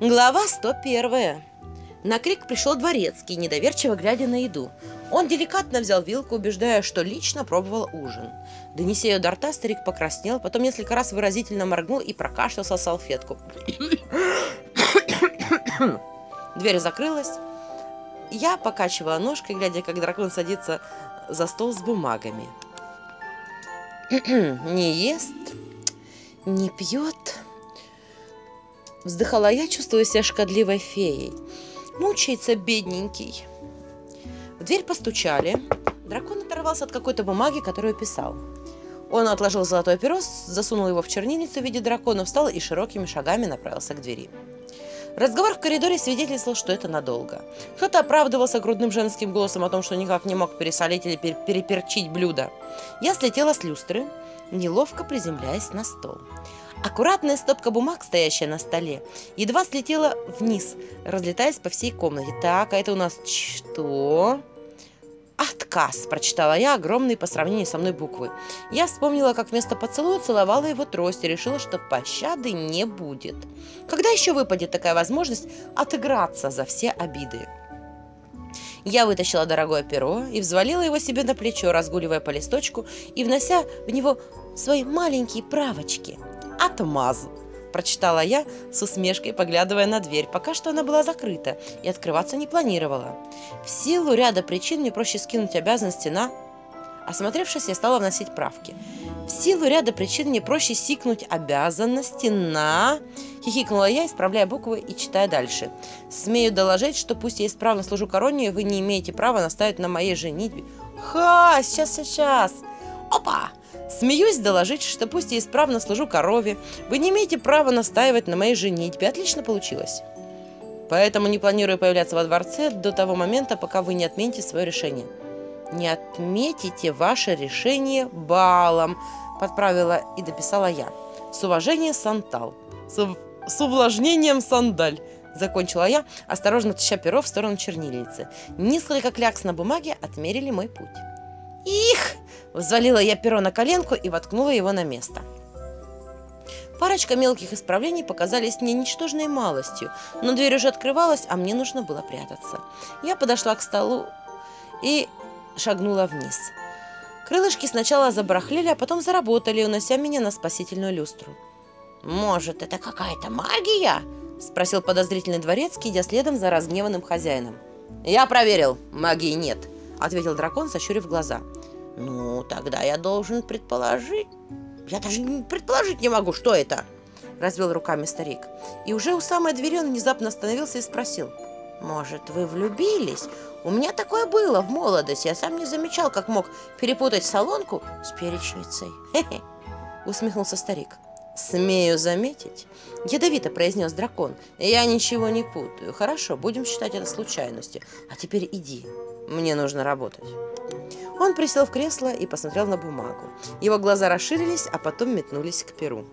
Глава 101. На крик пришел дворецкий, недоверчиво глядя на еду. Он деликатно взял вилку, убеждая, что лично пробовал ужин. Донеся ее до рта, старик покраснел, потом несколько раз выразительно моргнул и прокашлялся салфетку. Дверь закрылась. Я покачивала ножкой, глядя, как дракон садится за стол с бумагами. Не ест, не пьет. Вздыхала я, чувствуя себя шкодливой феей. Мучается бедненький. В дверь постучали. Дракон оторвался от какой-то бумаги, которую писал. Он отложил золотой перо, засунул его в чернильницу в виде дракона, встал и широкими шагами направился к двери. Разговор в коридоре свидетельствовал, что это надолго. Кто-то оправдывался грудным женским голосом о том, что никак не мог пересолить или пер переперчить блюдо. Я слетела с люстры, неловко приземляясь на стол. Аккуратная стопка бумаг, стоящая на столе, едва слетела вниз, разлетаясь по всей комнате. Так, а это у нас что? «Отказ», – прочитала я огромные по сравнению со мной буквы. Я вспомнила, как вместо поцелуя целовала его трость и решила, что пощады не будет. Когда еще выпадет такая возможность отыграться за все обиды? Я вытащила дорогое перо и взвалила его себе на плечо, разгуливая по листочку и внося в него свои маленькие правочки. «Отмаз», – прочитала я с усмешкой, поглядывая на дверь. Пока что она была закрыта и открываться не планировала. В силу ряда причин мне проще скинуть обязанности на... Осмотревшись, я стала вносить правки. В силу ряда причин мне проще сикнуть обязанности на... Хихикнула я, исправляя буквы и читая дальше. Смею доложить, что пусть я исправно служу короне, вы не имеете права наставить на моей женитьбе. Ха, сейчас, сейчас. Опа! Смеюсь доложить, что пусть я исправно служу корове, вы не имеете права настаивать на моей женитьбе. Отлично получилось. Поэтому не планирую появляться во дворце до того момента, пока вы не отмените свое решение. Не отметите ваше решение балом, подправила и дописала я. С уважением, Сантал. С, с увлажнением, Сандаль. Закончила я, осторожно таща перо в сторону чернильницы. Несколько клякс на бумаге отмерили мой путь. «Их!» – взвалила я перо на коленку и воткнула его на место. Парочка мелких исправлений показались мне ничтожной малостью, но дверь уже открывалась, а мне нужно было прятаться. Я подошла к столу и шагнула вниз. Крылышки сначала забарахлели, а потом заработали, унося меня на спасительную люстру. «Может, это какая-то магия?» – спросил подозрительный дворецкий, идя следом за разгневанным хозяином. «Я проверил, магии нет», – ответил дракон, сощурив глаза. «Ну, тогда я должен предположить...» «Я даже предположить не могу, что это!» Развел руками старик. И уже у самой двери он внезапно остановился и спросил. «Может, вы влюбились? У меня такое было в молодости. Я сам не замечал, как мог перепутать солонку с перечницей». «Хе-хе!» усмехнулся старик. «Смею заметить», — ядовито произнес дракон. «Я ничего не путаю. Хорошо, будем считать это случайностью. А теперь иди. Мне нужно работать». Он присел в кресло и посмотрел на бумагу. Его глаза расширились, а потом метнулись к перу.